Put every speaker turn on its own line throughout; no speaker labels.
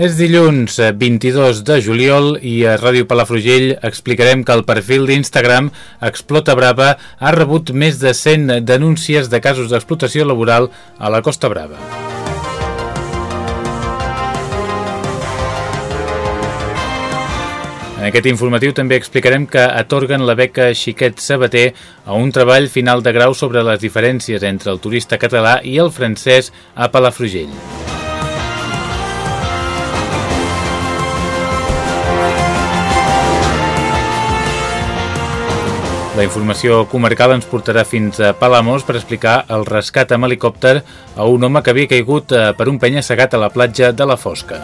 És dilluns 22 de juliol i a Ràdio Palafrugell explicarem que el perfil d'Instagram Explota Brava ha rebut més de 100 denúncies de casos d'explotació laboral a la Costa Brava. En aquest informatiu també explicarem que atorguen la beca Xiquet Sabater a un treball final de grau sobre les diferències entre el turista català i el francès a Palafrugell. La informació comarcal ens portarà fins a Palamós per explicar el rescat amb helicòpter a un home que havia caigut eh, per un penya segat a la platja de la Fosca.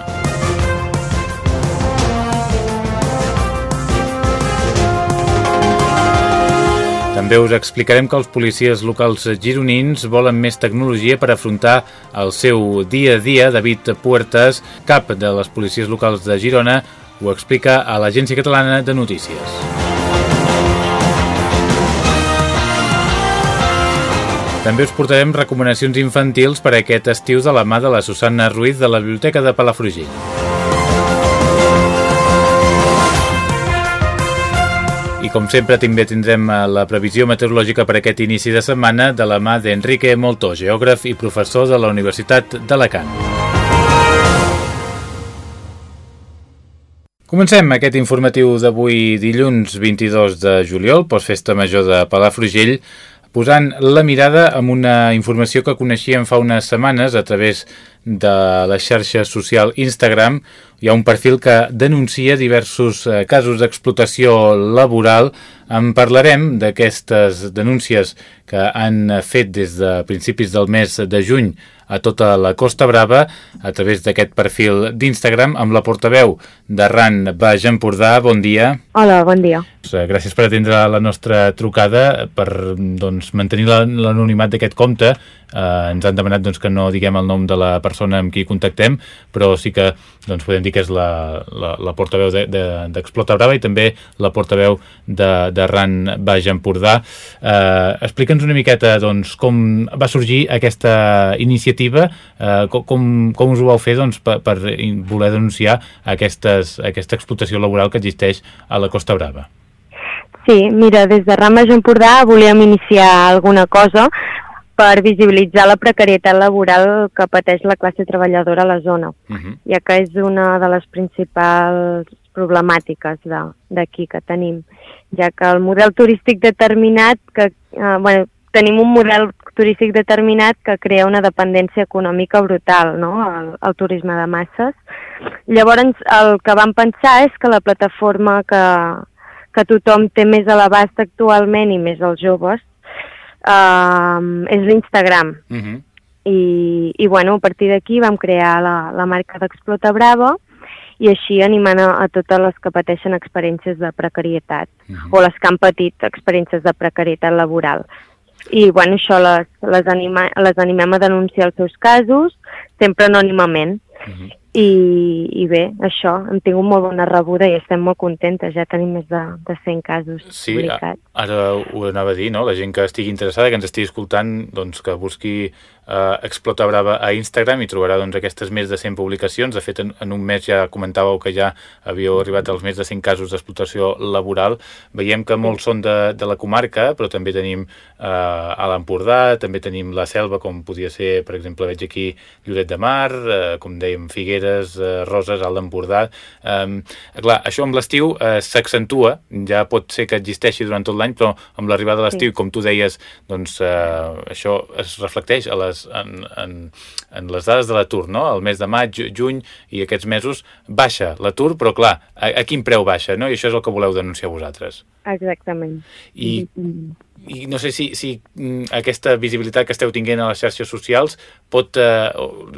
També us explicarem que els policies locals gironins volen més tecnologia per afrontar el seu dia a dia. David Puertas, cap de les policies locals de Girona, ho explica a l'Agència Catalana de Notícies. També us portarem recomanacions infantils per a aquest estiu de la mà de la Susana Ruiz de la Biblioteca de Palafrugell. I com sempre també tindrem eh, la previsió meteorològica per aquest inici de setmana de la mà d'Enrique Moltó, geògraf i professor de la Universitat d'Alacant. Comencem aquest informatiu d'avui dilluns 22 de juliol, postfesta major de Palafrugell, posant la mirada amb una informació que coneixíem fa unes setmanes a través de la xarxa social Instagram. Hi ha un perfil que denuncia diversos eh, casos d'explotació laboral. En parlarem d'aquestes denúncies que han fet des de principis del mes de juny a tota la Costa Brava a través d'aquest perfil d'Instagram amb la portaveu d'Arran Baix Empordà. Bon dia.
Hola, bon dia.
Eh, gràcies per atendre la nostra trucada, per doncs, mantenir l'anonimat d'aquest compte. Eh, ens han demanat doncs, que no diguem el nom de la persona amb qui contactem, però sí que doncs, podem dir que és la, la, la portaveu d'Explota de, de, Brava i també la portaveu d'Arran de, Baix Empordà. Eh, Explica'ns una miqueta doncs, com va sorgir aquesta iniciativa, eh, com, com us ho vau fer doncs, per, per voler denunciar aquestes, aquesta explotació laboral que existeix a la Costa Brava.
Sí, mira, des de Rames Empordà volíem iniciar alguna cosa per visibilitzar la precarietat laboral que pateix la classe treballadora a la zona, uh -huh. ja que és una de les principals problemàtiques d'aquí que tenim, ja que el model turístic determinat, que eh, bueno, tenim un model turístic determinat que crea una dependència econòmica brutal, no?, el, el turisme de masses. Llavors, el que vam pensar és que la plataforma que, que tothom té més a l'abast actualment i més els joves uh, és l'Instagram. Uh -huh. I, I, bueno, a partir d'aquí vam crear la, la marca d'Explota Bravo i així animant a, a totes les que pateixen experiències de precarietat uh -huh. o les que han patit experiències de precarietat laboral. I, bueno, això les, les, anima, les animem a denunciar els seus casos, sempre anònimament. Uh -huh. I, i bé, això, hem tingut molt bona rebuda i estem molt contentes, ja tenim més de, de 100 casos
sí,
publicats.
Sí, ara ho anava a dir, no? la gent que estigui interessada, que ens estigui escoltant, doncs que busqui eh, Explota Brava a Instagram i trobarà doncs, aquestes més de 100 publicacions. De fet, en, en un mes ja comentàveu que ja havíeu arribat als més de 100 casos d'explotació laboral. Veiem que molts són de, de la comarca, però també tenim eh, a l'Empordà, també tenim la Selva, com podia ser, per exemple, veig aquí Lloret de Mar, eh, com dèiem, Figueres, eh, Roses, Alt d'Empordà. Eh, clar, això amb l'estiu eh, s'accentua, ja pot ser que existeixi durant tot l'any, però amb l'arribada de l'estiu, sí. com tu deies, doncs eh, això es reflecteix a les les, en, en, en les dades de l'atur, no? El mes de maig, juny i aquests mesos baixa l'atur, però clar, a, a quin preu baixa, no? I això és el que voleu denunciar vosaltres.
Exactament.
I, i no sé si, si mm, aquesta visibilitat que esteu tinguent a les xarxes socials pot, eh,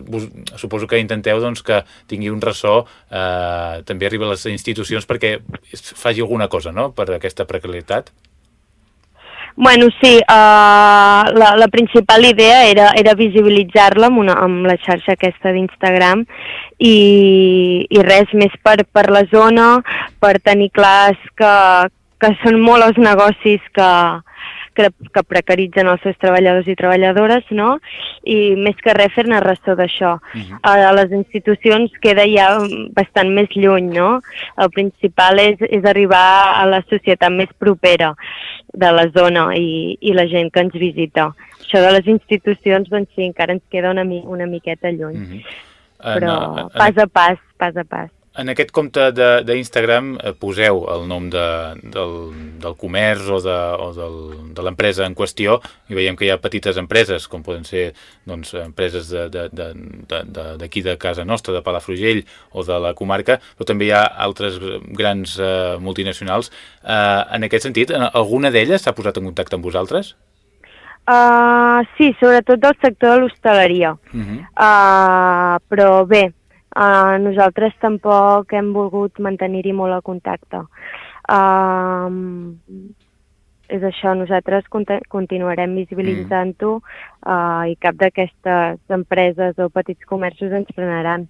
vos, suposo que intenteu doncs, que tingui un ressò eh, també arriba a les institucions perquè faci alguna cosa no? per aquesta precarietat.
Bueno, sí, uh, la, la principal idea era, era visibilitzar-la amb, una, amb la xarxa aquesta d'Instagram i, i res més per, per la zona, per tenir clars que, que són molt els negocis que, que, que precaritzen els seus treballadors i treballadores, no? I més que res fer-ne ressò d'això. Uh -huh. A les institucions queda ja bastant més lluny, no? El principal és, és arribar a la societat més propera de la zona i, i la gent que ens visita. Això de les institucions, doncs sí, encara ens queda una, mi, una miqueta lluny. Uh -huh. Però uh, no, pas a pas, pas a pas.
En aquest compte d'Instagram eh, poseu el nom de, del, del comerç o de, o del, de l'empresa en qüestió i veiem que hi ha petites empreses, com poden ser doncs, empreses d'aquí de, de, de, de, de casa nostra, de Palafrugell o de la comarca, però també hi ha altres grans eh, multinacionals. Eh, en aquest sentit, alguna d'elles s'ha posat en contacte amb vosaltres?
Uh, sí, sobretot del sector de l'hostaleria. Uh -huh. uh, però bé, Uh, nosaltres tampoc hem volgut mantenir-hi molt el contacte. Uh, és això, nosaltres continuarem visibilitzant-ho uh, i cap d'aquestes empreses o petits comerços ens frenaran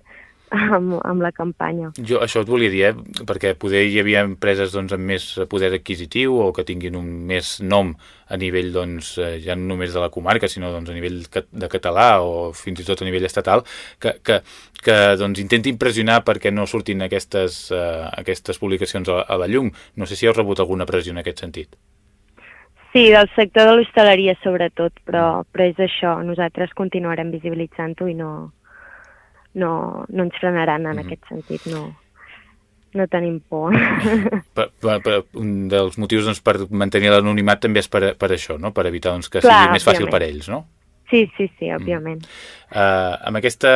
amb, amb la campanya.
Jo això et volia dir, eh? perquè poder hi havia empreses doncs, amb més poder adquisitiu o que tinguin un més nom a nivell, doncs, eh, ja no només de la comarca, sinó doncs, a nivell de català o fins i tot a nivell estatal, que, que, que doncs, intentin pressionar perquè no surtin aquestes, uh, aquestes publicacions a, a la llum. No sé si heu rebut alguna pressió en aquest sentit.
Sí, del sector de l'hostaleria sobretot, però, però és això, nosaltres continuarem visibilitzant-ho i no, no, no ens frenaran en mm -hmm. aquest sentit, no, no tenim por.
Per, per, per, un dels motius doncs, per mantenir l'anonimat també és per, per això, no? per evitar doncs, que Clar, sigui més fàcil per ells, no?
Sí, sí, sí, òbviament.
Mm. Uh, amb, aquesta,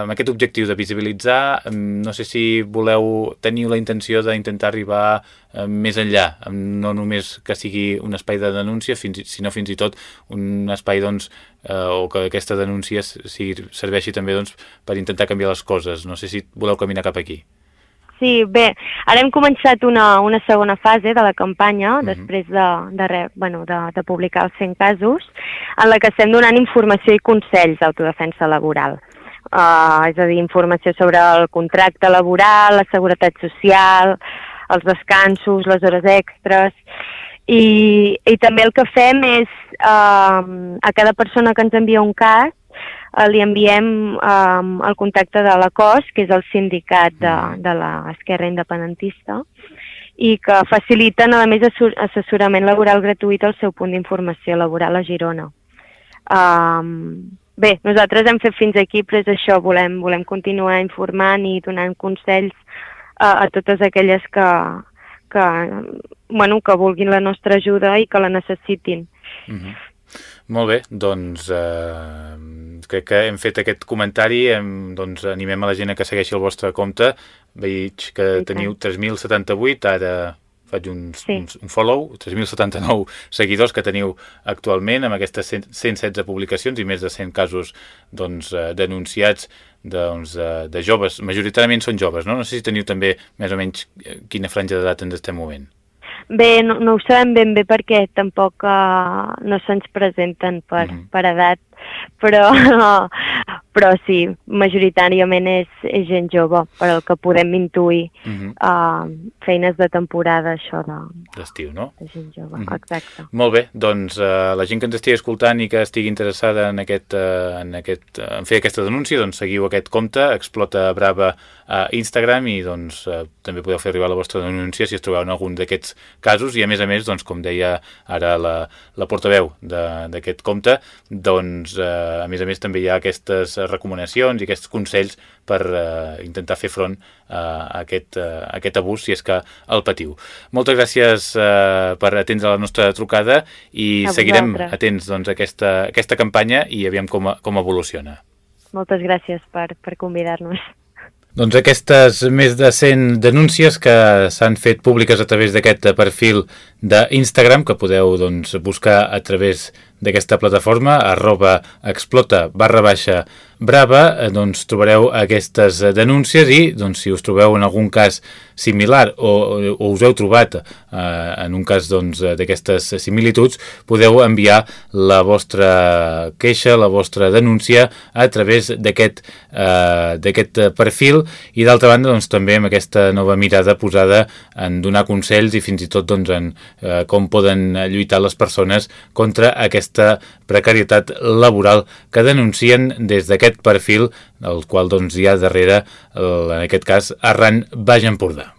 amb aquest objectiu de visibilitzar, no sé si voleu tenir la intenció d'intentar arribar uh, més enllà, no només que sigui un espai de denúncia, fins, sinó fins i tot un espai doncs, eh, o que aquesta denúncia sigui, serveixi també doncs, per intentar canviar les coses. No sé si voleu caminar cap aquí.
Sí, bé, ara hem començat una, una segona fase de la campanya, uh mhm. -huh. després de, de, bueno, de, de publicar els 100 casos, en la que estem donant informació i consells d'autodefensa laboral. Uh, és a dir, informació sobre el contracte laboral, la seguretat social, els descansos, les hores extres, i, i també el que fem és uh, a cada persona que ens envia un cas uh, li enviem uh, el contacte de la COS, que és el sindicat de, de l'esquerra independentista, i que faciliten, a més, assessorament laboral gratuït al seu punt d'informació laboral a Girona. Um, bé, nosaltres hem fet fins aquí, però és això, volem, volem continuar informant i donant consells uh, a totes aquelles que, que, bueno, que vulguin la nostra ajuda i que la necessitin.
Mm -hmm. Molt bé, doncs eh, crec que hem fet aquest comentari, hem, doncs animem a la gent a que segueixi el vostre compte. Veig que sí, teniu 3.078, ara faig un, sí. un, un follow, 3.079 seguidors que teniu actualment amb aquestes 116 publicacions i més de 100 casos doncs, eh, denunciats doncs, de, de joves, majoritàriament són joves, no? No sé si teniu també més o menys eh, quina franja d'edat ens estem movent.
Bé, no, no ho sabem ben bé perquè tampoc uh, no se'ns presenten per, mm -hmm. per edat, però, però sí, majoritàriament és, és gent jove, per el que podem intuir. Uh -huh. uh, feines de temporada, això de...
D'estiu, no?
De gent jove, uh -huh. exacte.
Molt bé, doncs uh, la gent que ens estigui escoltant i que estigui interessada en, aquest, uh, en, aquest, uh, en fer aquesta denúncia, doncs seguiu aquest compte, Explota Brava a Instagram i doncs uh, també podeu fer arribar la vostra denúncia si es trobeu en algun d'aquests casos i a més a més, doncs com deia ara la, la portaveu d'aquest compte, doncs doncs, eh, a més a més també hi ha aquestes recomanacions i aquests consells per eh, intentar fer front eh, a, aquest, eh, a aquest abús si és que el patiu. Moltes gràcies eh, per atendre la nostra trucada i a seguirem vosaltres. atents doncs, a aquesta, a aquesta campanya i aviam com, com evoluciona.
Moltes gràcies per, per convidar-nos.
Doncs aquestes més de 100 denúncies que s'han fet públiques a través d'aquest perfil d'Instagram que podeu doncs, buscar a través d'aquesta plataforma arroba explota barra baixa brava, eh, doncs trobareu aquestes denúncies i doncs, si us trobeu en algun cas similar o, o us heu trobat eh, en un cas doncs, d'aquestes doncs, similituds, podeu enviar la vostra queixa, la vostra denúncia a través d'aquest eh, perfil i d'altra banda doncs, també amb aquesta nova mirada posada en donar consells i fins i tot doncs, en eh, com poden lluitar les persones contra aquesta precarietat laboral que denuncien des d'aquest perfil, el qual doncs, hi ha darrere, en aquest cas, Arran Baix Empordà.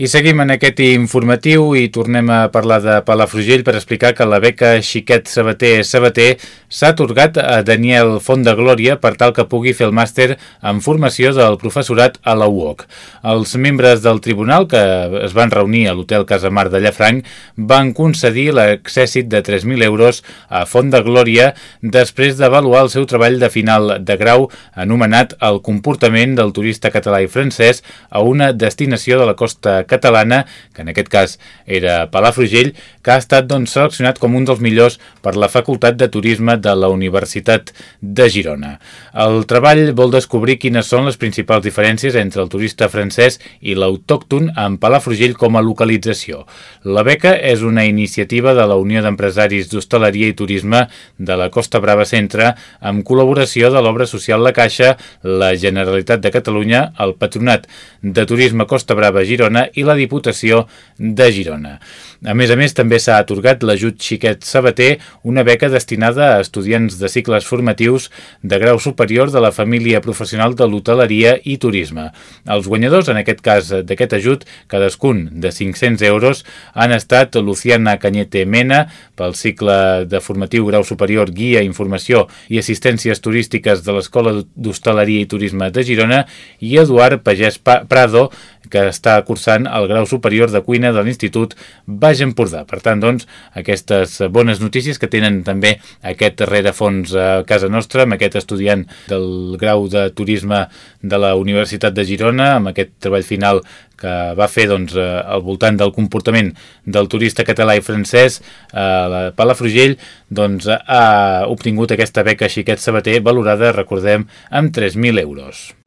I seguim en aquest informatiu i tornem a parlar de Palafrugell per explicar que la beca Xiquet Sabater Sabater s'ha atorgat a Daniel Font de Glòria per tal que pugui fer el màster en formació del professorat a la UOC. Els membres del tribunal que es van reunir a l'Hotel Casamar de Llafranc van concedir l'accèssit de 3.000 euros a Font de Glòria després d'avaluar el seu treball de final de grau anomenat El comportament del turista català i francès a una destinació de la costa catalana, que en aquest cas era Palafrugell, que ha estat doncs, seleccionat com un dels millors per la Facultat de Turisme de la Universitat de Girona. El treball vol descobrir quines són les principals diferències entre el turista francès i l'autòcton amb Palafrugell com a localització. La beca és una iniciativa de la Unió d'Empresaris d'Hostaleria i Turisme de la Costa Brava Centre amb col·laboració de l'obra social La Caixa, la Generalitat de Catalunya, el Patronat de Turisme Costa Brava Girona i la Diputació de Girona. A més a més, també s'ha atorgat l'ajut Xiquet Sabater, una beca destinada a estudiants de cicles formatius de grau superior de la família professional de l'hoteleria i turisme. Els guanyadors, en aquest cas d'aquest ajut, cadascun de 500 euros, han estat Luciana Cañete Mena, pel cicle de formatiu grau superior Guia, Informació i Assistències Turístiques de l'Escola d'Hostaleria i Turisme de Girona, i Eduard Pagès Prado, que està cursant el grau superior de cuina de l'Institut Baix Empordà. Per tant, doncs, aquestes bones notícies que tenen també aquest rerefons a casa nostra, amb aquest estudiant del grau de turisme de la Universitat de Girona, amb aquest treball final que va fer doncs, al voltant del comportament del turista català i francès, eh, Palafrugell doncs, ha obtingut aquesta beca Xiquet Sabater valorada, recordem, amb 3.000 euros.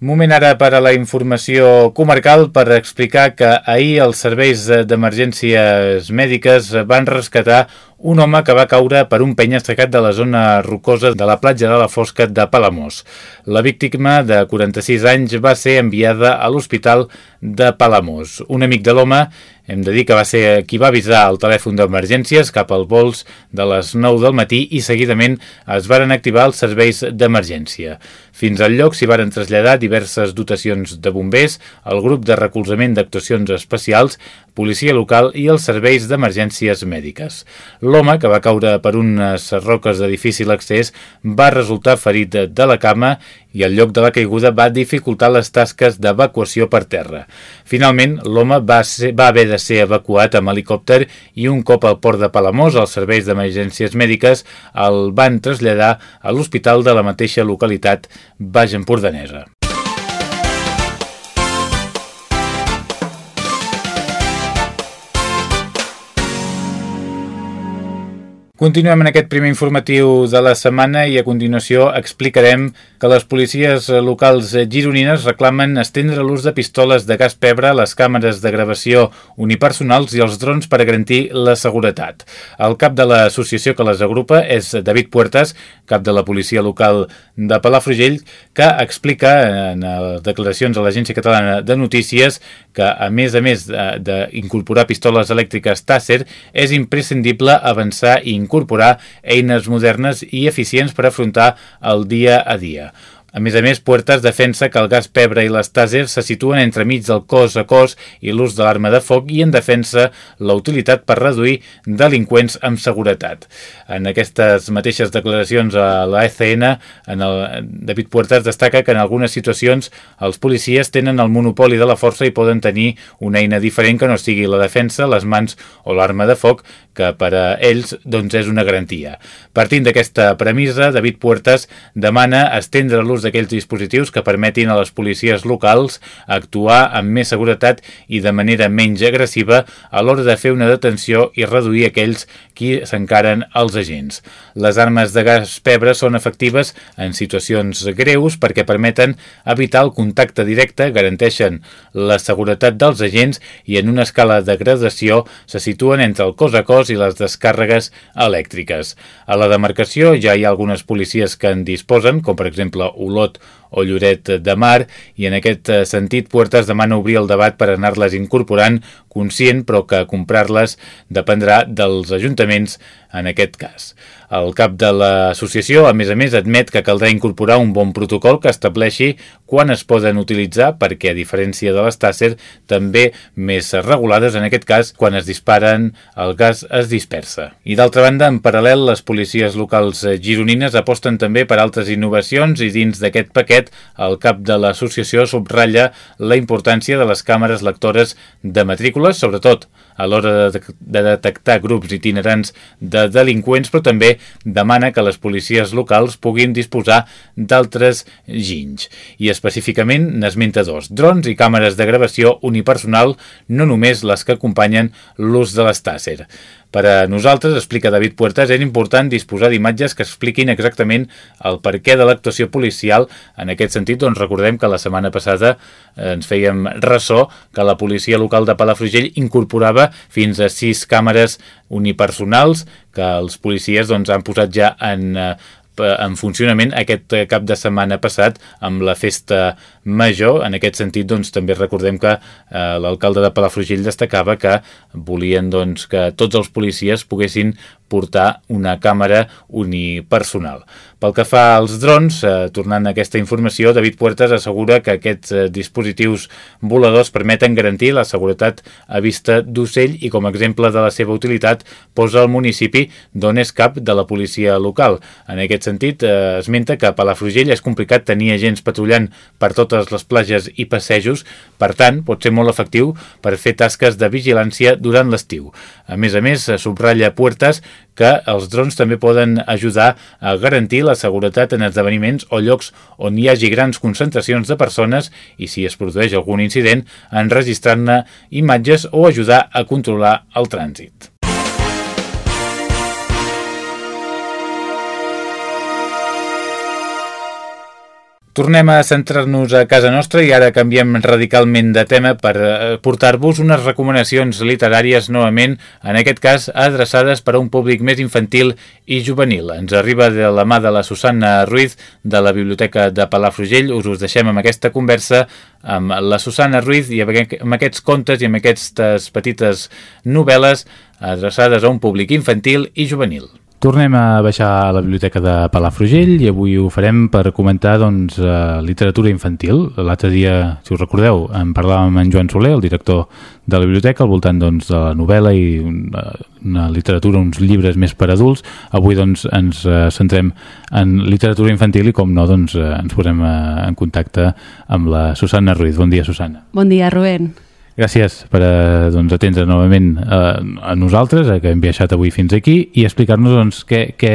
Moment ara per a la informació comarcal per explicar que ahir els serveis d'emergències mèdiques van rescatar un home que va caure per un penya estacat de la zona rocosa de la platja de la Fosca de Palamós. La víctima, de 46 anys, va ser enviada a l'Hospital de Palamós. Un amic de l'home, hem de dir que va ser qui va avisar el telèfon d'emergències cap al vols de les 9 del matí i seguidament es varen activar els serveis d'emergència. Fins al lloc s'hi varen traslladar diverses dotacions de bombers, el grup de recolzament d'actuacions especials, policia local i els serveis d'emergències mèdiques. L'home, que va caure per unes roques de difícil accés, va resultar ferit de la cama i el lloc de la caiguda va dificultar les tasques d'evacuació per terra. Finalment, l'home va, va haver de ser evacuat amb helicòpter i un cop al port de Palamós, els serveis d'emergències mèdiques el van traslladar a l'hospital de la mateixa localitat Baix Empordanesa. Continuem en aquest primer informatiu de la setmana i a continuació explicarem que les policies locals gironines reclamen estendre l'ús de pistoles de gas pebre, les càmeres de gravació unipersonals i els drons per garantir la seguretat. El cap de l'associació que les agrupa és David Puertas, cap de la policia local de Palafrugell, que explica en les declaracions a l'Agència Catalana de Notícies que, a més a més d'incorporar pistoles elèctriques Tasser, és imprescindible avançar i incorporar eines modernes i eficients per afrontar el dia a dia. A més a més, Puertas defensa que el gas pebre i les tàser se situen entremig del cos a cos i l'ús de l'arma de foc i en defensa la utilitat per reduir delinqüents amb seguretat. En aquestes mateixes declaracions a la ECN, en el, David Puertas destaca que en algunes situacions els policies tenen el monopoli de la força i poden tenir una eina diferent que no sigui la defensa, les mans o l'arma de foc, que per a ells doncs, és una garantia. Partint d'aquesta premissa, David Puertas demana estendre l'ús d'aquells dispositius que permetin a les policies locals actuar amb més seguretat i de manera menys agressiva a l'hora de fer una detenció i reduir aquells qui s'encaren als agents. Les armes de gas pebre són efectives en situacions greus perquè permeten evitar el contacte directe, garanteixen la seguretat dels agents i en una escala de gradació se situen entre el cos a cos i les descàrregues elèctriques. A la demarcació ja hi ha algunes policies que en disposen, com per exemple lot o Lloret de Mar, i en aquest eh, sentit Puertas demana obrir el debat per anar-les incorporant, conscient però que comprar-les dependrà dels ajuntaments en aquest cas. El cap de l'associació, a més a més, admet que caldrà incorporar un bon protocol que estableixi quan es poden utilitzar perquè, a diferència de les Tàcer, també més regulades, en aquest cas, quan es disparen, el gas es dispersa. I d'altra banda, en paral·lel, les policies locals gironines aposten també per altres innovacions i dins d'aquest paquet, el cap de l'associació subratlla la importància de les càmeres lectores de matrícules, sobretot a l'hora de, de detectar grups itinerants de delinqüents, però també demana que les policies locals puguin disposar d'altres ginys. I específicament n'esmenta dos, drons i càmeres de gravació unipersonal, no només les que acompanyen l'ús de l'estàcer. Per a nosaltres, explica David Puertas, és important disposar d'imatges que expliquin exactament el perquè de l'actuació policial. En aquest sentit, doncs, recordem que la setmana passada eh, ens fèiem ressò que la policia local de Palafrugell incorporava fins a sis càmeres unipersonals que els policies doncs, han posat ja en, eh, en funcionament aquest cap de setmana passat amb la festa major. En aquest sentit, doncs, també recordem que eh, l'alcalde de Palafrugell destacava que volien doncs, que tots els policies poguessin portar una càmera unipersonal. Pel que fa als drons, eh, tornant a aquesta informació, David Puertas assegura que aquests eh, dispositius voladors permeten garantir la seguretat a vista d'ocell i com a exemple de la seva utilitat posa el municipi d'on és cap de la policia local. En aquest sentit, eh, esmenta que a Palafrugell és complicat tenir agents patrullant per totes les platges i passejos, per tant, pot ser molt efectiu per fer tasques de vigilància durant l'estiu. A més a més, subratlla Puertas que els drons també poden ajudar a garantir la seguretat en esdeveniments o llocs on hi hagi grans concentracions de persones i si es produeix algun incident, enregistrant-ne imatges o ajudar a controlar el trànsit. Tornem a centrar-nos a casa nostra i ara canviem radicalment de tema per eh, portar-vos unes recomanacions literàries novament, en aquest cas adreçades per a un públic més infantil i juvenil. Ens arriba de la mà de la Susana Ruiz de la Biblioteca de Palafrugell. Us us deixem amb aquesta conversa amb la Susana Ruiz i amb aquests contes i amb aquestes petites novel·les adreçades a un públic infantil i juvenil. Tornem a baixar a la biblioteca de Palafrugell i avui ho farem per comentar doncs, eh, literatura infantil. L'altre dia, si us recordeu, en parlàvem amb en Joan Soler, el director de la biblioteca, al voltant doncs, de la novel·la i una, una literatura, uns llibres més per adults. Avui doncs, ens eh, centrem en literatura infantil i, com no, doncs, eh, ens posem eh, en contacte amb la Susana Ruiz. Bon dia, Susana.
Bon dia, Rubén.
Gràcies per eh, doncs, atendre novament eh, a nosaltres, eh, que hem viatjat avui fins aquí, i explicar-nos doncs, què, què,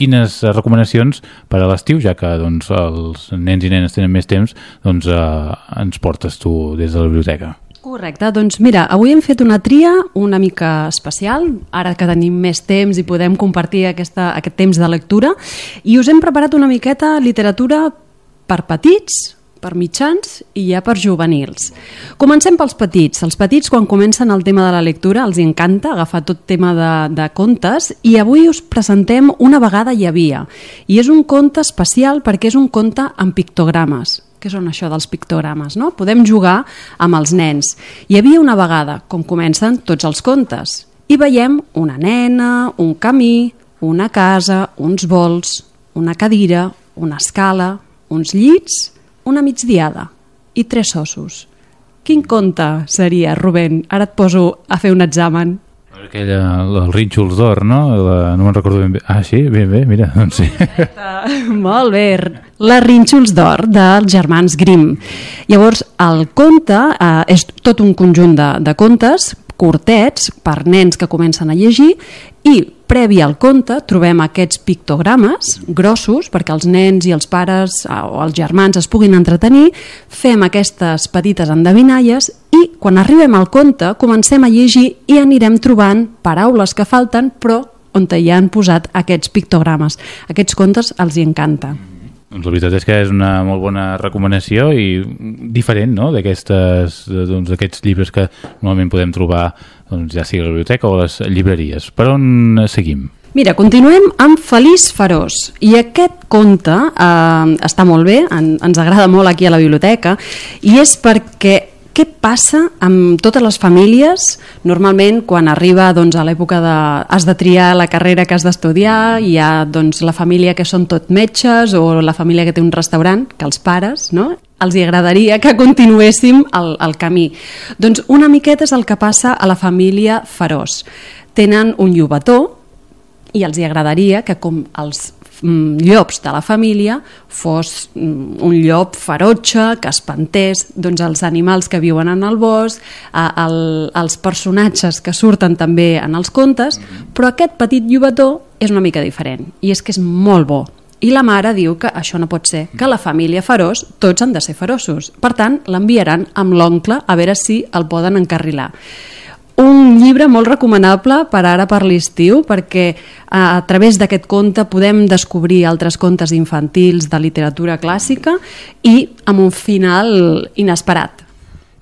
quines recomanacions per a l'estiu, ja que doncs, els nens i nenes tenen més temps, doncs, eh, ens portes tu des de la biblioteca.
Correcte, doncs mira, avui hem fet una tria una mica especial, ara que tenim més temps i podem compartir aquesta, aquest temps de lectura, i us hem preparat una miqueta literatura per petits, per mitjans i ja per juvenils. Comencem pels petits. Els petits, quan comencen el tema de la lectura, els encanta agafar tot tema de, de contes i avui us presentem Una vegada hi havia. I és un conte especial perquè és un conte amb pictogrames. Què són això dels pictogrames? No? Podem jugar amb els nens. Hi havia una vegada, com comencen tots els contes, i veiem una nena, un camí, una casa, uns vols, una cadira, una escala, uns llits, una migdiada i tres ossos. Quin conte seria, Rubén? Ara et poso a fer un examen.
Aquella, el Rínxols d'Or, no? La, no me'n recordo ben bé. Ah, sí? Ben bé, mira, doncs sí.
Molt bé. La Rínxols d'Or dels germans Grimm. Llavors, el conte eh, és tot un conjunt de, de contes curtets per nens que comencen a llegir i previ al conte trobem aquests pictogrames grossos perquè els nens i els pares eh, o els germans es puguin entretenir, fem aquestes petites endevinalles i quan arribem al conte comencem a llegir i anirem trobant paraules que falten però on hi han posat aquests pictogrames. Aquests contes els hi encanta.
Doncs la veritat és que és una molt bona recomanació i diferent no? d'aquests doncs, llibres que normalment podem trobar doncs, ja sigui a la biblioteca o a les llibreries. Per on seguim?
Mira, continuem amb Feliç Ferós i aquest conte eh, està molt bé, en, ens agrada molt aquí a la biblioteca i és perquè què passa amb totes les famílies? Normalment quan arriba doncs, a l'època de... has de triar la carrera que has d'estudiar hi ha doncs, la família que són tot metges o la família que té un restaurant que els pares no? els hi agradaria que continuéssim el, el camí. Doncs una miqueta és el que passa a la família Ferós tenen un llobató i els hi agradaria que com els llops de la família fos mm, un llop ferotge que espantés doncs, els animals que viuen en el bosc, el, els personatges que surten també en els contes, però aquest petit llobató és una mica diferent i és que és molt bo i la mare diu que això no pot ser, que la família feroç tots han de ser feroços. Per tant, l'enviaran amb l'oncle a veure si el poden encarrilar. Un llibre molt recomanable per ara per l'estiu perquè a, a través d'aquest conte podem descobrir altres contes infantils de literatura clàssica i amb un final inesperat.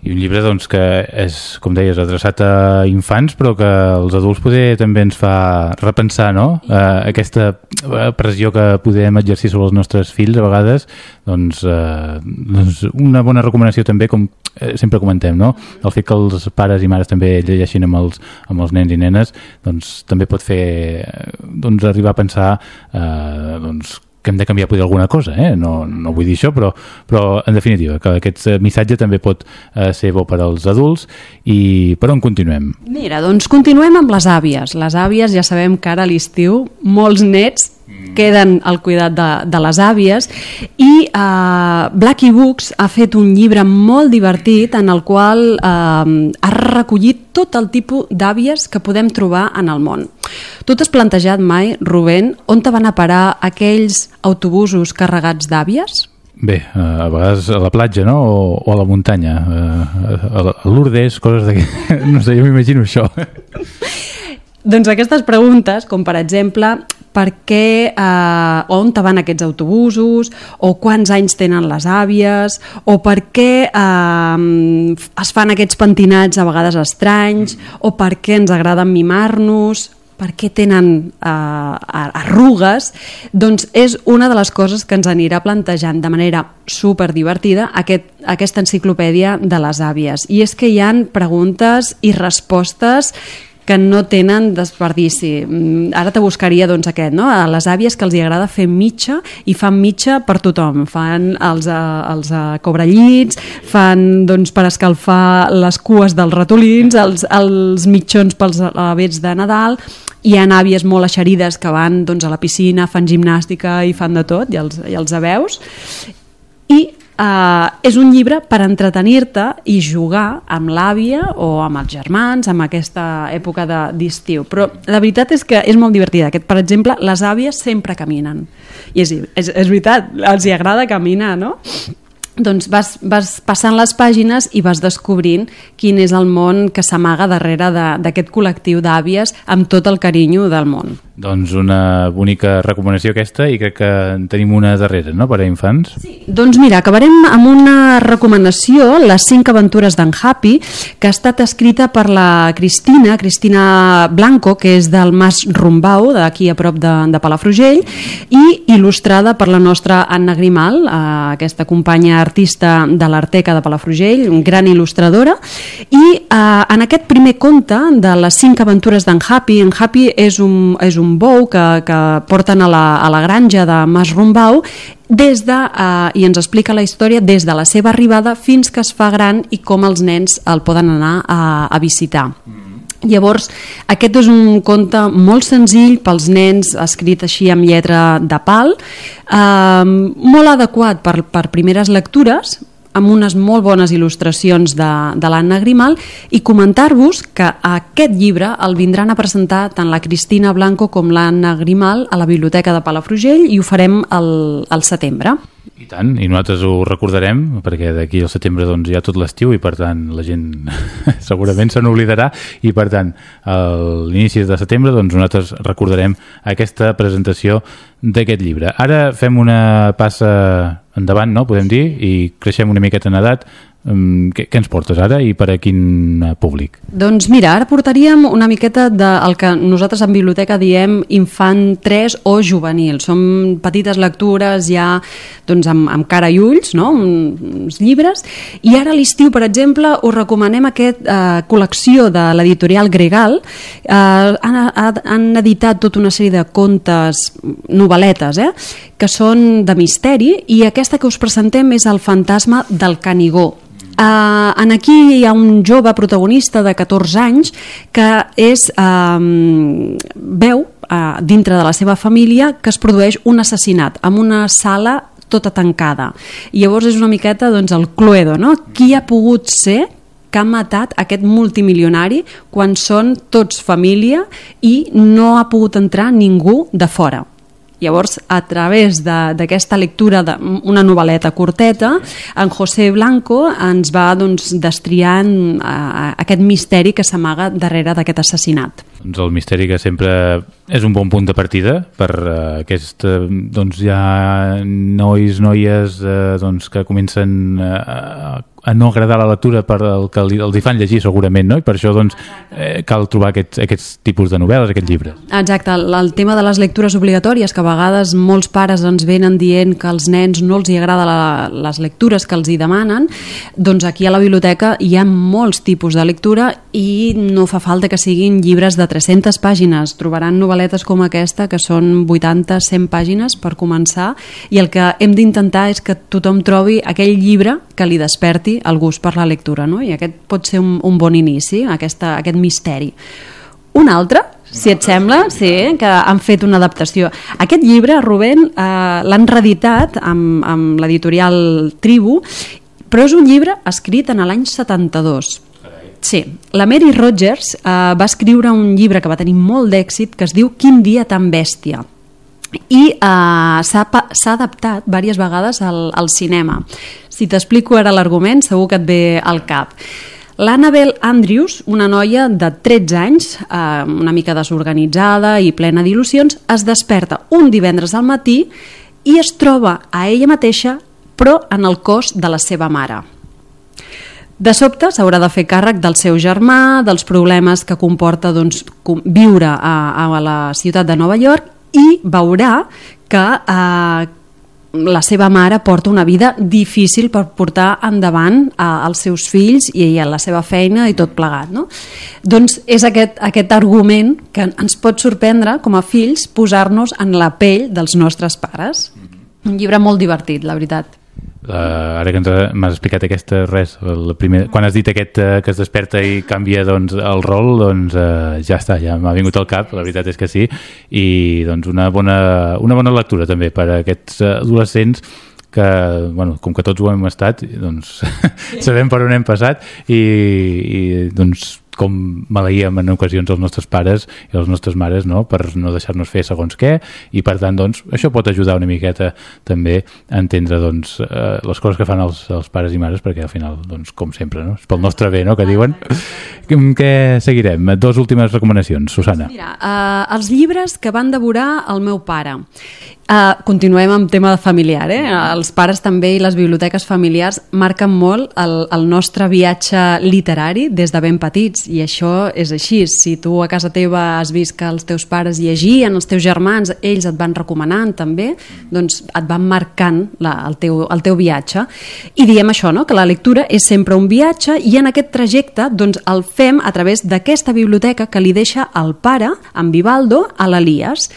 I un llibre doncs, que és, com deies, adreçat a infants, però que els adults poder també ens fa repensar no? eh, aquesta eh, pressió que podem exercir sobre els nostres fills a vegades, doncs, eh, doncs una bona recomanació també, com eh, sempre comentem, no? el fet que els pares i mares també llegeixin amb els, amb els nens i nenes, doncs també pot fer eh, doncs, arribar a pensar eh, doncs, que hem de canviar poder alguna cosa, eh? no, no vull dir això, però, però en definitiva, que aquest eh, missatge també pot eh, ser bo per als adults i per on continuem?
Mira, doncs continuem amb les àvies. Les àvies ja sabem que ara a l'estiu molts nets queden al cuidat de, de les àvies i eh, Blacky Books ha fet un llibre molt divertit en el qual eh, ha recollit tot el tipus d'àvies que podem trobar en el món. Tu t'has plantejat mai, Rubén, on te van a parar aquells autobusos carregats d'àvies?
Bé, eh, a vegades a la platja, no? O, o a la muntanya. Eh, a, Lourdes, coses d'aquest... No sé, jo m'imagino això.
Doncs aquestes preguntes, com per exemple, per què, eh, on te van aquests autobusos, o quants anys tenen les àvies, o per què eh, es fan aquests pentinats a vegades estranys, o per què ens agrada mimar-nos, per què tenen eh, arrugues, doncs és una de les coses que ens anirà plantejant de manera super divertida aquest, aquesta enciclopèdia de les àvies. I és que hi han preguntes i respostes que no tenen desperdici. Mm, ara te buscaria doncs, aquest, no? a les àvies que els agrada fer mitja i fan mitja per tothom. Fan els, eh, els eh, cobrellits, fan doncs, per escalfar les cues dels ratolins, els, els mitjons pels avets de Nadal, hi ha àvies molt eixerides que van doncs, a la piscina, fan gimnàstica i fan de tot, i els, i els veus. I Uh, és un llibre per entretenir-te i jugar amb l'àvia o amb els germans, amb aquesta època d'estiu. Però la veritat és que és molt divertida. Aquest, per exemple, les àvies sempre caminen. I és, és, és veritat, els hi agrada caminar, no? Doncs vas, vas passant les pàgines i vas descobrint quin és el món que s'amaga darrere d'aquest col·lectiu d'àvies amb tot el carinyo del món.
Doncs una bonica recomanació aquesta i crec que en tenim una darrera, no?, per a infants.
Sí. Doncs mira, acabarem amb una recomanació, Les cinc aventures d'en Happy, que ha estat escrita per la Cristina, Cristina Blanco, que és del Mas Rumbau, d'aquí a prop de, de Palafrugell, i il·lustrada per la nostra Anna Grimal, eh, aquesta companya artista de l'Arteca de Palafrugell, gran il·lustradora, i eh, en aquest primer conte de Les cinc aventures d'en Happy, en Happy és un, és un d'un bou que, que porten a la, a la granja de Mas Rumbau des de, eh, i ens explica la història des de la seva arribada fins que es fa gran i com els nens el poden anar a, a visitar. Mm. Llavors, aquest és un conte molt senzill pels nens, escrit així amb lletra de pal, eh, molt adequat per, per primeres lectures, amb unes molt bones il·lustracions de, de l'Anna Grimal i comentar-vos que aquest llibre el vindran a presentar tant la Cristina Blanco com l'Anna Grimal a la Biblioteca de Palafrugell i ho farem al, setembre.
I tant, i nosaltres ho recordarem, perquè d'aquí al setembre doncs, hi ha tot l'estiu i per tant la gent segurament se n'oblidarà i per tant a l'inici de setembre doncs, nosaltres recordarem aquesta presentació d'aquest llibre. Ara fem una passa endavant, no? podem dir, i creixem una miqueta en edat, què, què ens portes ara i per a quin públic?
Doncs mira, ara portaríem una miqueta del que nosaltres en biblioteca diem infant 3 o juvenil. Són petites lectures ja doncs, amb, amb cara i ulls, no? uns llibres, i ara a l'estiu, per exemple, us recomanem aquesta eh, col·lecció de l'editorial Gregal. Eh, han, han editat tota una sèrie de contes, novel·letes, eh? que són de misteri, i aquesta que us presentem és el fantasma del Canigó, Uh, en aquí hi ha un jove protagonista de 14 anys que és, uh, veu uh, dintre de la seva família que es produeix un assassinat en una sala tota tancada. I llavors és una miqueta doncs, el cluedo, no? Qui ha pogut ser que ha matat aquest multimilionari quan són tots família i no ha pogut entrar ningú de fora. Llavors, a través d'aquesta lectura d'una novel·leta curteta, en José Blanco ens va doncs, destriant uh, aquest misteri que s'amaga darrere d'aquest assassinat.
Doncs el misteri que sempre és un bon punt de partida per uh, aquest, uh, doncs, ja nois, noies uh, doncs, que comencen uh, a no agradar la lectura per el que els hi fan llegir segurament, no? I per això doncs, eh, cal trobar aquests, aquests tipus de novel·les, aquests llibres.
Exacte, el, el tema de les lectures obligatòries, que a vegades molts pares ens venen dient que als nens no els hi agrada la, les lectures que els hi demanen, doncs aquí a la biblioteca hi ha molts tipus de lectura i no fa falta que siguin llibres de 300 pàgines, trobaran novel·letes com aquesta que són 80-100 pàgines per començar i el que hem d'intentar és que tothom trobi aquell llibre que li desperti el gust per la lectura, no? i aquest pot ser un, un bon inici, aquesta, aquest misteri. Un altre, si et sembla, sí, que han fet una adaptació. Aquest llibre, Rubén, eh, l'han reeditat amb, amb l'editorial Tribu, però és un llibre escrit en l'any 72. Sí, la Mary Rogers eh, va escriure un llibre que va tenir molt d'èxit que es diu Quin dia tan bèstia i eh, s'ha adaptat diverses vegades al, al cinema. Si t'explico ara l'argument, segur que et ve al cap. L'Annabel Andrews, una noia de 13 anys, eh, una mica desorganitzada i plena d'il·lusions, es desperta un divendres al matí i es troba a ella mateixa, però en el cos de la seva mare. De sobte s'haurà de fer càrrec del seu germà, dels problemes que comporta doncs, viure a, a la ciutat de Nova York i veurà que eh, la seva mare porta una vida difícil per portar endavant a, als seus fills i a la seva feina i tot plegat. No? Doncs és aquest, aquest argument que ens pot sorprendre com a fills posar-nos en la pell dels nostres pares. Un llibre molt divertit, la veritat.
Uh, ara que m'has explicat aquesta res, el primer, quan has dit aquest uh, que es desperta i canvia doncs, el rol, doncs uh, ja està, ja m'ha vingut al cap, la veritat és que sí, i doncs una bona, una bona lectura també per a aquests adolescents que, bueno, com que tots ho hem estat, doncs sabem per on hem passat i, i doncs com maleïem en ocasions els nostres pares i les nostres mares no? per no deixar-nos fer segons què i per tant doncs, això pot ajudar una miqueta també a entendre doncs, eh, les coses que fan els, els pares i mares perquè al final, doncs, com sempre, no? és pel nostre bé no? que diuen. Què seguirem? Dos últimes recomanacions, Susana.
Mira, uh, els llibres que van devorar el meu pare Uh, continuem amb tema familiar. Eh? Els pares també i les biblioteques familiars marquen molt el, el nostre viatge literari des de ben petits i això és així. Si tu a casa teva has vist que els teus pares llegien, els teus germans, ells et van recomanant també, doncs et van marcant la, el, teu, el teu viatge. I diem això, no? que la lectura és sempre un viatge i en aquest trajecte doncs, el fem a través d'aquesta biblioteca que li deixa el pare, en Vivaldo, a l'Elias.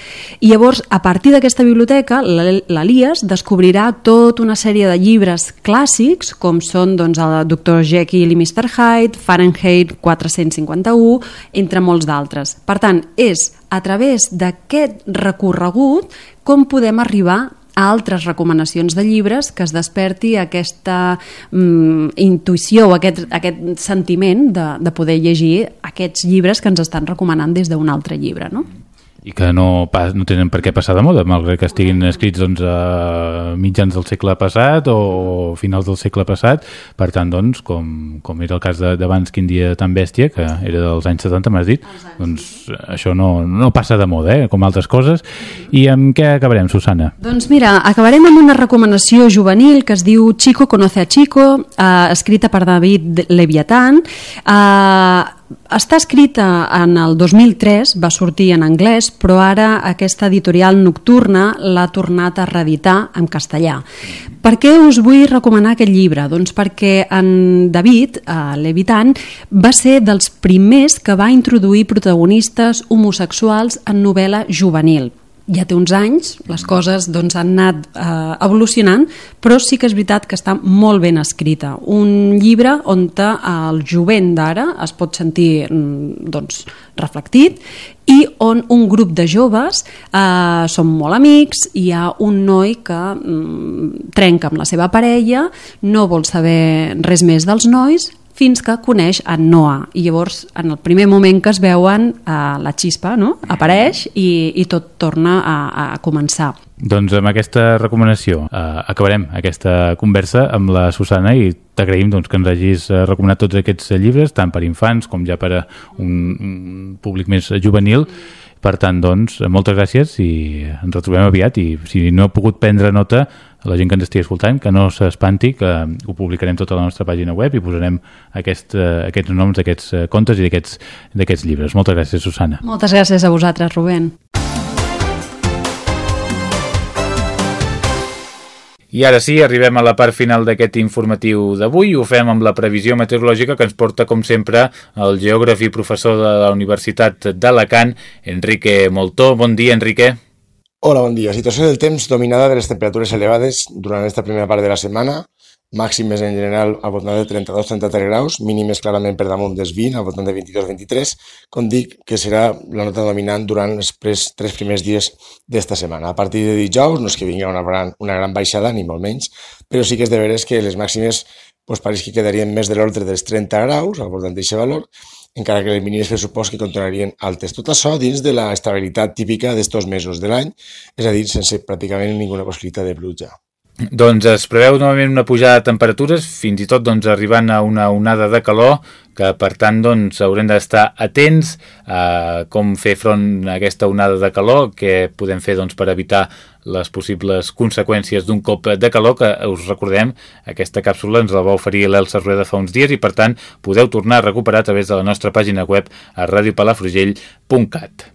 I llavors, a partir d'aquesta biblioteca biblioteca, l'Elias descobrirà tota una sèrie de llibres clàssics, com són doncs, el Dr. Jekyll i Mr. Hyde, Fahrenheit 451, entre molts d'altres. Per tant, és a través d'aquest recorregut com podem arribar a altres recomanacions de llibres que es desperti aquesta mm, intuïció, aquest, aquest sentiment de, de poder llegir aquests llibres que ens estan recomanant des d'un altre llibre. No?
I que no, pas, no tenen per què passar de moda, malgrat que estiguin escrits doncs, a mitjans del segle passat o finals del segle passat. Per tant, doncs, com, com era el cas d'abans Quin dia tan bèstia, que era dels anys 70, m'has dit, doncs això no, no passa de moda, eh, com altres coses. I amb què acabarem, Susana?
Doncs mira, acabarem amb una recomanació juvenil que es diu Chico conoce a Chico, eh, escrita per David Leviatán. Eh, està escrita en el 2003, va sortir en anglès, però ara aquesta editorial nocturna l'ha tornat a reeditar en castellà. Per què us vull recomanar aquest llibre? Doncs perquè en David, eh, Levitan, va ser dels primers que va introduir protagonistes homosexuals en novel·la juvenil ja té uns anys, les coses doncs, han anat eh, evolucionant, però sí que és veritat que està molt ben escrita. Un llibre on el jovent d'ara es pot sentir mm, doncs, reflectit i on un grup de joves eh, són molt amics, hi ha un noi que mm, trenca amb la seva parella, no vol saber res més dels nois, fins que coneix en Noah i llavors en el primer moment que es veuen eh, la xispa no? apareix i, i tot torna a, a començar.
Doncs amb aquesta recomanació eh, acabarem aquesta conversa amb la Susana i t'agraïm doncs, que ens hagis eh, recomanat tots aquests llibres, tant per infants com ja per a un, un públic més juvenil. Per tant, doncs, moltes gràcies i ens retrobem aviat i si no he pogut prendre nota la gent que ens estigui escoltant, que no s'espanti, que ho publicarem tota la nostra pàgina web i posarem aquest, uh, aquests noms d'aquests uh, contes i d'aquests llibres. Moltes gràcies, Susana.
Moltes gràcies a vosaltres, Rubén.
I ara sí, arribem a la part final d'aquest informatiu d'avui. Ho fem amb la previsió meteorològica que ens porta, com sempre, el geògraf i professor de la Universitat d'Alacant, Enrique Moltó. Bon dia, Enrique.
Hola, bon dia. Situació del temps dominada de les temperatures elevades durant aquesta primera part de la setmana, màximes en general al voltant de 32-33 graus, mínimes clarament per damunt dels 20, al voltant de 22-23, com dic, que serà la nota dominant durant els tres primers dies d'esta setmana. A partir de dijous no és que vingui una gran, una gran baixada, ni molt menys, però sí que és de veres que les màximes doncs, pareix que quedarien més de l'ordre dels 30 graus, al voltant d'aquest valor, encara que les mínimes pressupost que continuarien altes. Tot això dins de la estabilitat típica d'estos mesos de l'any, és a dir, sense pràcticament ninguna possibilitat de pluja.
Doncs es preveu novament una pujada de temperatures, fins i tot doncs, arribant a una onada de calor, que per tant doncs, haurem d'estar atents a com fer front a aquesta onada de calor, que podem fer doncs, per evitar les possibles conseqüències d'un cop de calor, que us recordem, aquesta càpsula ens la va oferir l'Elsa Rueda fa uns dies i per tant podeu tornar a recuperar a través de la nostra pàgina web a radiopalafrugell.cat.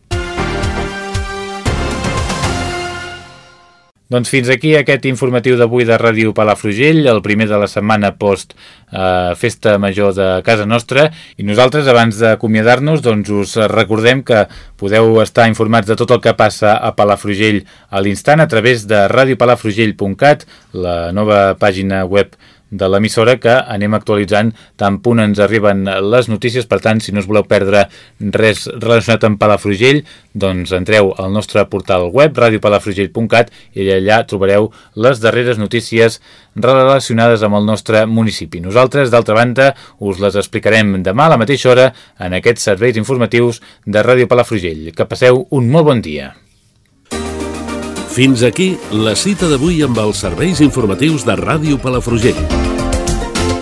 Doncs fins aquí aquest informatiu d'avui de Ràdio Palafrugell, el primer de la setmana post eh, Festa Major de casa nostra. I nosaltres abans d'acomiadar-nos doncs us recordem que podeu estar informats de tot el que passa a Palafrugell a l'instant a través de radiopalafrugell.cat, la nova pàgina web de l'emissora que anem actualitzant tan punt ens arriben les notícies, per tant, si no us voleu perdre res relacionat amb Palafrugell, doncs entreu al nostre portal web radiopalafrugell.cat i allà trobareu les darreres notícies relacionades amb el nostre municipi. Nosaltres, d'altra banda, us les explicarem demà a la mateixa hora en aquests serveis informatius de Ràdio Palafrugell. Que passeu un molt bon dia.
Fins aquí la cita d'avui amb els serveis informatius de Ràdio Palafrugell.